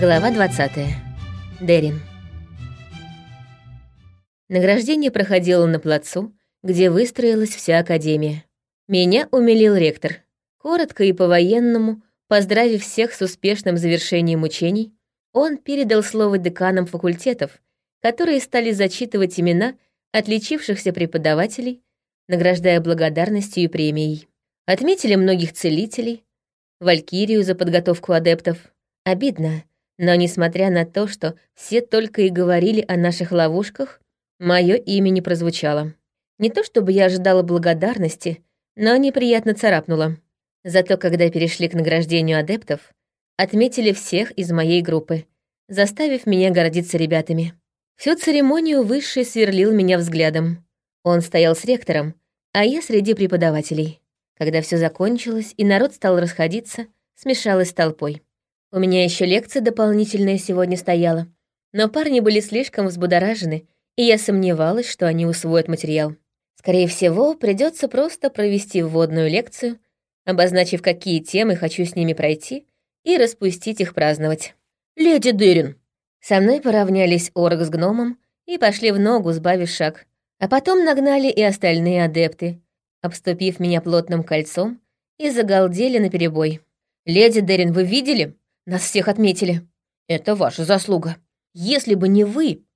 Глава 20. Дерин. Награждение проходило на плацу, где выстроилась вся академия. Меня умилил ректор. Коротко и по-военному, поздравив всех с успешным завершением учений, он передал слово деканам факультетов, которые стали зачитывать имена отличившихся преподавателей, награждая благодарностью и премией. Отметили многих целителей, Валькирию за подготовку адептов. Обидно, но несмотря на то, что все только и говорили о наших ловушках, мое имя не прозвучало. Не то чтобы я ожидала благодарности, но неприятно царапнуло. Зато когда перешли к награждению адептов, отметили всех из моей группы, заставив меня гордиться ребятами. Всю церемонию Высший сверлил меня взглядом. Он стоял с ректором, а я среди преподавателей. Когда все закончилось и народ стал расходиться, смешалась с толпой. У меня еще лекция дополнительная сегодня стояла, но парни были слишком взбудоражены, и я сомневалась, что они усвоят материал. Скорее всего, придется просто провести вводную лекцию, обозначив, какие темы хочу с ними пройти, и распустить их праздновать. «Леди Дырин!» Со мной поравнялись орг с гномом и пошли в ногу, сбавив шаг. А потом нагнали и остальные адепты, обступив меня плотным кольцом, и загалдели наперебой. «Леди Дерин, вы видели? Нас всех отметили. Это ваша заслуга. Если бы не вы,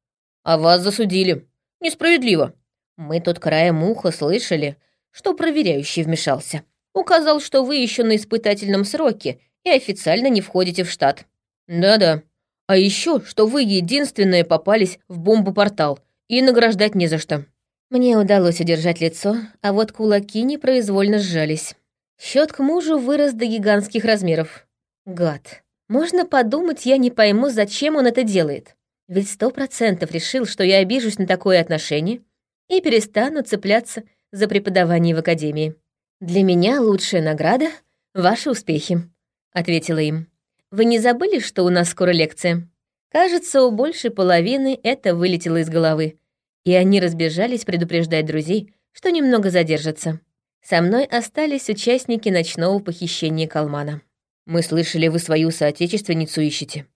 а вас засудили. Несправедливо. Мы тут краем уха слышали, что проверяющий вмешался. Указал, что вы еще на испытательном сроке и официально не входите в штат. Да-да. А еще, что вы единственные попались в бомбу-портал, и награждать не за что. Мне удалось удержать лицо, а вот кулаки непроизвольно сжались. Счет к мужу вырос до гигантских размеров. Гад. Можно подумать, я не пойму, зачем он это делает. Ведь сто процентов решил, что я обижусь на такое отношение и перестану цепляться за преподавание в академии. «Для меня лучшая награда — ваши успехи», — ответила им. «Вы не забыли, что у нас скоро лекция?» Кажется, у большей половины это вылетело из головы, и они разбежались предупреждать друзей, что немного задержатся. Со мной остались участники ночного похищения Калмана. Мы слышали, вы свою соотечественницу ищете.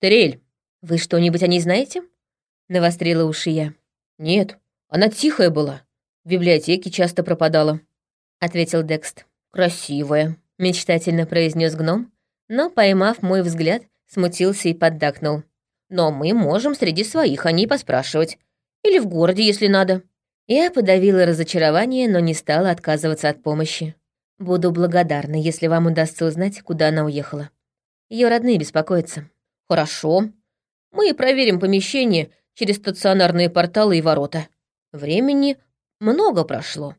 Терель, вы что-нибудь о ней знаете? Навострила уши я. Нет, она тихая была. В библиотеке часто пропадала. Ответил Декст. Красивая, мечтательно произнес гном, но, поймав мой взгляд, смутился и поддакнул. Но мы можем среди своих о ней поспрашивать. Или в городе, если надо. Я подавила разочарование, но не стала отказываться от помощи. Буду благодарна, если вам удастся узнать, куда она уехала. Ее родные беспокоятся. Хорошо. Мы проверим помещение через стационарные порталы и ворота. Времени много прошло.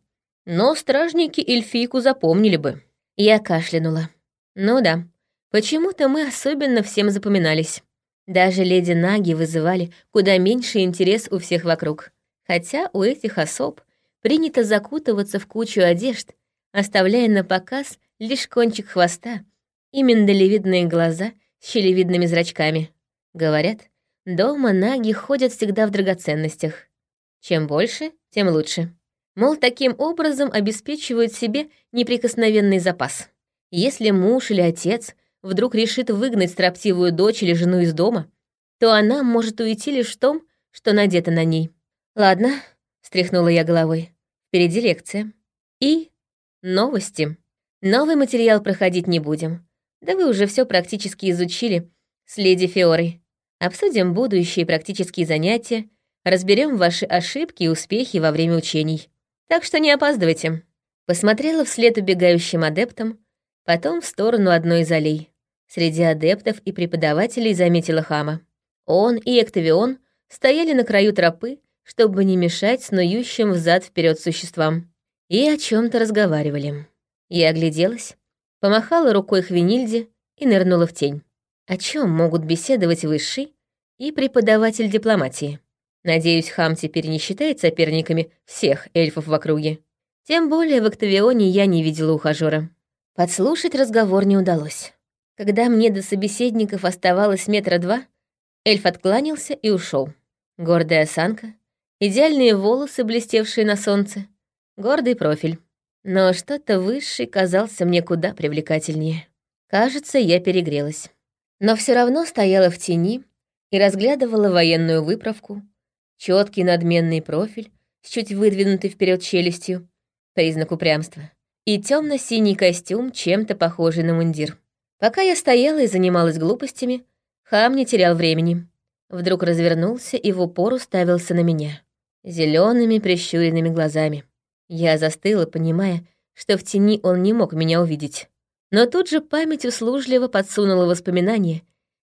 Но стражники эльфийку запомнили бы. Я кашлянула. Ну да, почему-то мы особенно всем запоминались. Даже леди Наги вызывали куда меньше интерес у всех вокруг. Хотя у этих особ принято закутываться в кучу одежд оставляя на показ лишь кончик хвоста и миндалевидные глаза с щелевидными зрачками. Говорят, дома наги ходят всегда в драгоценностях. Чем больше, тем лучше. Мол, таким образом обеспечивают себе неприкосновенный запас. Если муж или отец вдруг решит выгнать строптивую дочь или жену из дома, то она может уйти лишь в том, что надето на ней. «Ладно», — встряхнула я головой, — «впереди лекция». И Новости. Новый материал проходить не будем. Да вы уже все практически изучили с леди Фиорой. Обсудим будущие практические занятия, разберем ваши ошибки и успехи во время учений. Так что не опаздывайте. Посмотрела вслед убегающим адептам, потом в сторону одной из аллей. Среди адептов и преподавателей заметила хама. Он и Эктавион стояли на краю тропы, чтобы не мешать снующим взад-вперед существам и о чем то разговаривали. Я огляделась, помахала рукой Хвинильде и нырнула в тень. О чем могут беседовать высший и преподаватель дипломатии? Надеюсь, хам теперь не считает соперниками всех эльфов в округе. Тем более в Октавионе я не видела ухажера. Подслушать разговор не удалось. Когда мне до собеседников оставалось метра два, эльф откланялся и ушел. Гордая осанка, идеальные волосы, блестевшие на солнце, Гордый профиль. Но что-то высший казался мне куда привлекательнее. Кажется, я перегрелась. но все равно стояла в тени и разглядывала военную выправку, четкий надменный профиль с чуть выдвинутой вперед челюстью, признак упрямства, и темно-синий костюм, чем-то похожий на мундир. Пока я стояла и занималась глупостями, хам не терял времени. Вдруг развернулся и в упор уставился на меня. зелеными прищуренными глазами. Я застыла, понимая, что в тени он не мог меня увидеть. Но тут же память услужливо подсунула воспоминания,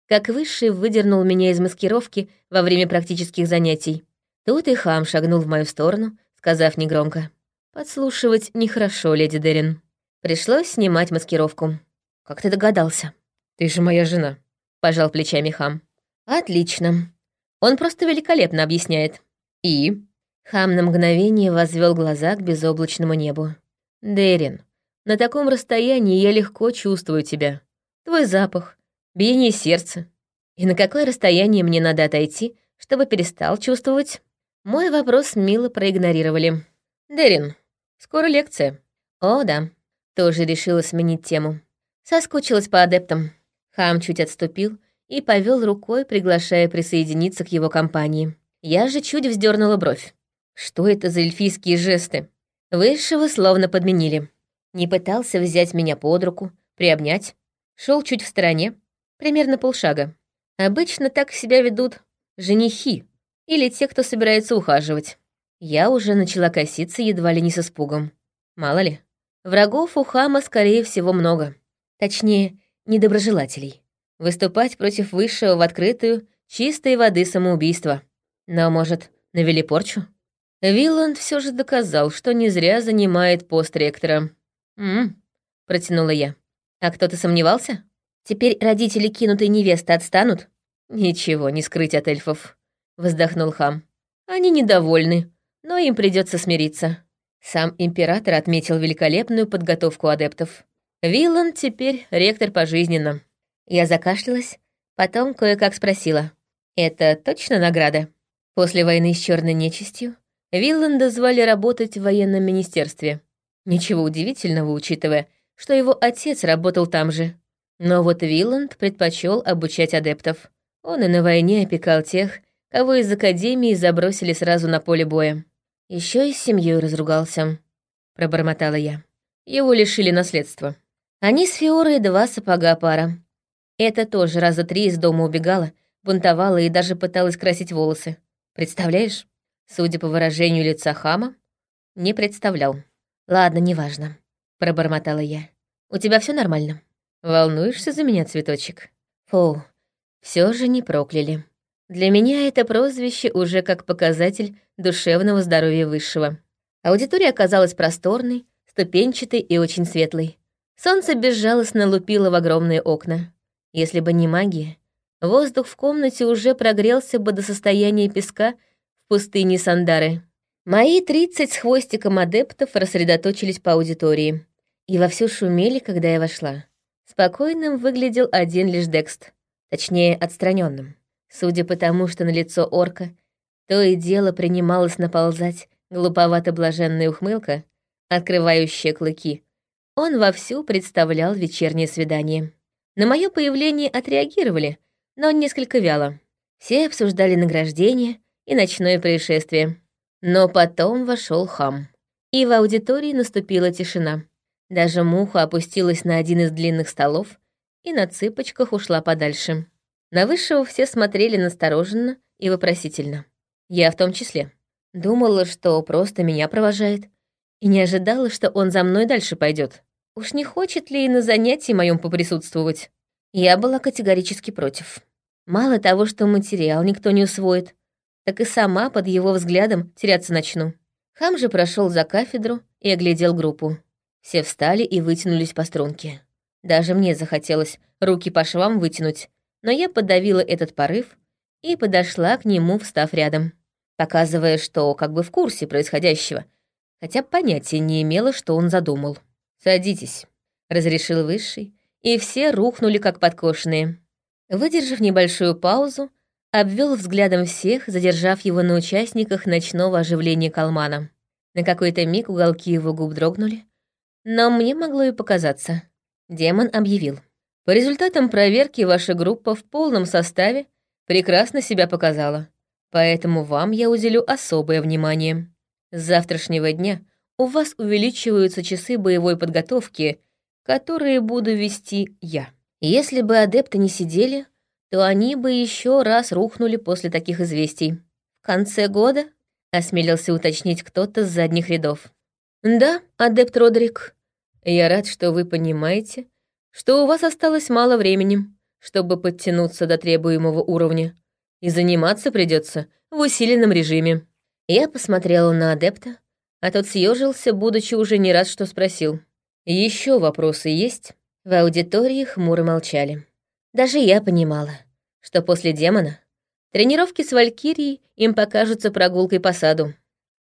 как Высший выдернул меня из маскировки во время практических занятий. Тут и хам шагнул в мою сторону, сказав негромко. «Подслушивать нехорошо, леди Дерин. Пришлось снимать маскировку. Как ты догадался?» «Ты же моя жена», — пожал плечами хам. «Отлично. Он просто великолепно объясняет». «И?» Хам на мгновение возвел глаза к безоблачному небу. «Дерин, на таком расстоянии я легко чувствую тебя. Твой запах, биение сердца. И на какое расстояние мне надо отойти, чтобы перестал чувствовать?» Мой вопрос мило проигнорировали. «Дерин, скоро лекция». «О, да». Тоже решила сменить тему. Соскучилась по адептам. Хам чуть отступил и повел рукой, приглашая присоединиться к его компании. Я же чуть вздернула бровь. Что это за эльфийские жесты? Высшего словно подменили. Не пытался взять меня под руку, приобнять. Шел чуть в стороне, примерно полшага. Обычно так себя ведут женихи или те, кто собирается ухаживать. Я уже начала коситься едва ли не с испугом. Мало ли. Врагов у хама, скорее всего, много. Точнее, недоброжелателей. Выступать против высшего в открытую — чистой воды самоубийство. Но, может, навели порчу? Вилланд все же доказал, что не зря занимает пост ректора. «М-м», протянула я. «А кто-то сомневался? Теперь родители кинутой невесты отстанут?» «Ничего не скрыть от эльфов», — вздохнул хам. «Они недовольны, но им придется смириться». Сам император отметил великолепную подготовку адептов. Вилланд теперь ректор пожизненно. Я закашлялась, потом кое-как спросила. «Это точно награда?» После войны с черной нечистью Вилланда звали работать в военном министерстве. Ничего удивительного, учитывая, что его отец работал там же. Но вот Вилланд предпочел обучать адептов. Он и на войне опекал тех, кого из академии забросили сразу на поле боя. Еще и с семьей разругался, пробормотала я. Его лишили наследства. Они с Фиорой два сапога пара. Это тоже раза три из дома убегала, бунтовала и даже пыталась красить волосы. Представляешь? Судя по выражению лица хама, не представлял. Ладно, неважно, пробормотала я. У тебя все нормально? Волнуешься за меня, цветочек? Фу, все же не прокляли. Для меня это прозвище уже как показатель душевного здоровья высшего. Аудитория оказалась просторной, ступенчатой и очень светлой. Солнце безжалостно лупило в огромные окна. Если бы не магия, воздух в комнате уже прогрелся бы до состояния песка пустыне Сандары. Мои тридцать с хвостиком адептов рассредоточились по аудитории и вовсю шумели, когда я вошла. Спокойным выглядел один лишь Декст, точнее, отстраненным. Судя по тому, что на лицо орка то и дело принималось наползать глуповато-блаженная ухмылка, открывающая клыки, он вовсю представлял вечернее свидание. На мое появление отреагировали, но несколько вяло. Все обсуждали награждение и ночное происшествие. Но потом вошел хам. И в аудитории наступила тишина. Даже муха опустилась на один из длинных столов и на цыпочках ушла подальше. На высшего все смотрели настороженно и вопросительно. Я в том числе. Думала, что просто меня провожает, и не ожидала, что он за мной дальше пойдет. Уж не хочет ли и на занятии моем поприсутствовать? Я была категорически против. Мало того, что материал никто не усвоит, так и сама под его взглядом теряться начну. Хам же прошел за кафедру и оглядел группу. Все встали и вытянулись по струнке. Даже мне захотелось руки по швам вытянуть, но я подавила этот порыв и подошла к нему, встав рядом, показывая, что как бы в курсе происходящего, хотя понятия не имела, что он задумал. «Садитесь», — разрешил Высший, и все рухнули как подкошенные. Выдержав небольшую паузу, обвел взглядом всех, задержав его на участниках ночного оживления Калмана. На какой-то миг уголки его губ дрогнули, но мне могло и показаться. Демон объявил. По результатам проверки ваша группа в полном составе прекрасно себя показала, поэтому вам я уделю особое внимание. С завтрашнего дня у вас увеличиваются часы боевой подготовки, которые буду вести я. Если бы адепты не сидели, то они бы еще раз рухнули после таких известий. В конце года осмелился уточнить кто-то с задних рядов. Да, адепт Родерик, я рад, что вы понимаете, что у вас осталось мало времени, чтобы подтянуться до требуемого уровня, и заниматься придется в усиленном режиме. Я посмотрела на адепта, а тот съежился, будучи уже не раз что спросил. Еще вопросы есть? В аудитории хмуро молчали. Даже я понимала, что после демона тренировки с Валькирией им покажутся прогулкой по саду.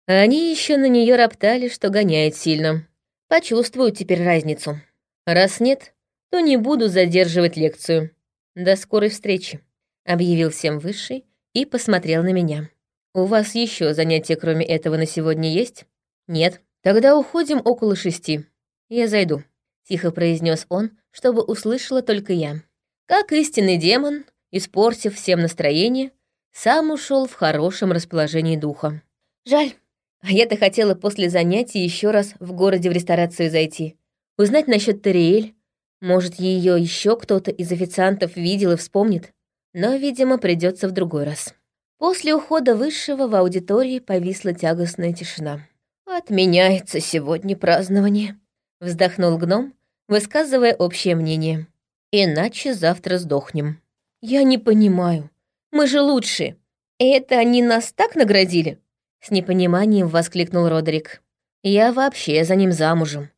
Они еще на нее роптали, что гоняет сильно. Почувствую теперь разницу. Раз нет, то не буду задерживать лекцию. До скорой встречи», — объявил всем высший и посмотрел на меня. «У вас еще занятия, кроме этого, на сегодня есть?» «Нет. Тогда уходим около шести. Я зайду», — тихо произнес он, чтобы услышала только я. Как истинный демон, испортив всем настроение, сам ушел в хорошем расположении духа. Жаль, а я-то хотела после занятий еще раз в городе в ресторацию зайти. Узнать насчет Тариэль. Может, ее еще кто-то из официантов видел и вспомнит. Но, видимо, придется в другой раз. После ухода высшего в аудитории повисла тягостная тишина. «Отменяется сегодня празднование», — вздохнул гном, высказывая общее мнение. «Иначе завтра сдохнем». «Я не понимаю. Мы же лучшие. Это они нас так наградили?» С непониманием воскликнул Родерик. «Я вообще за ним замужем.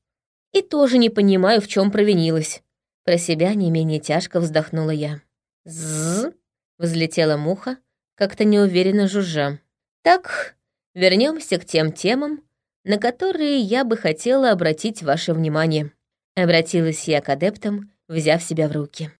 И тоже не понимаю, в чем провинилась». Про себя не менее тяжко вздохнула я. «Ззз!» — взлетела муха, как-то неуверенно жужжа. «Так, вернемся к тем темам, на которые я бы хотела обратить ваше внимание». Обратилась я к адептам, взяв себя в руки.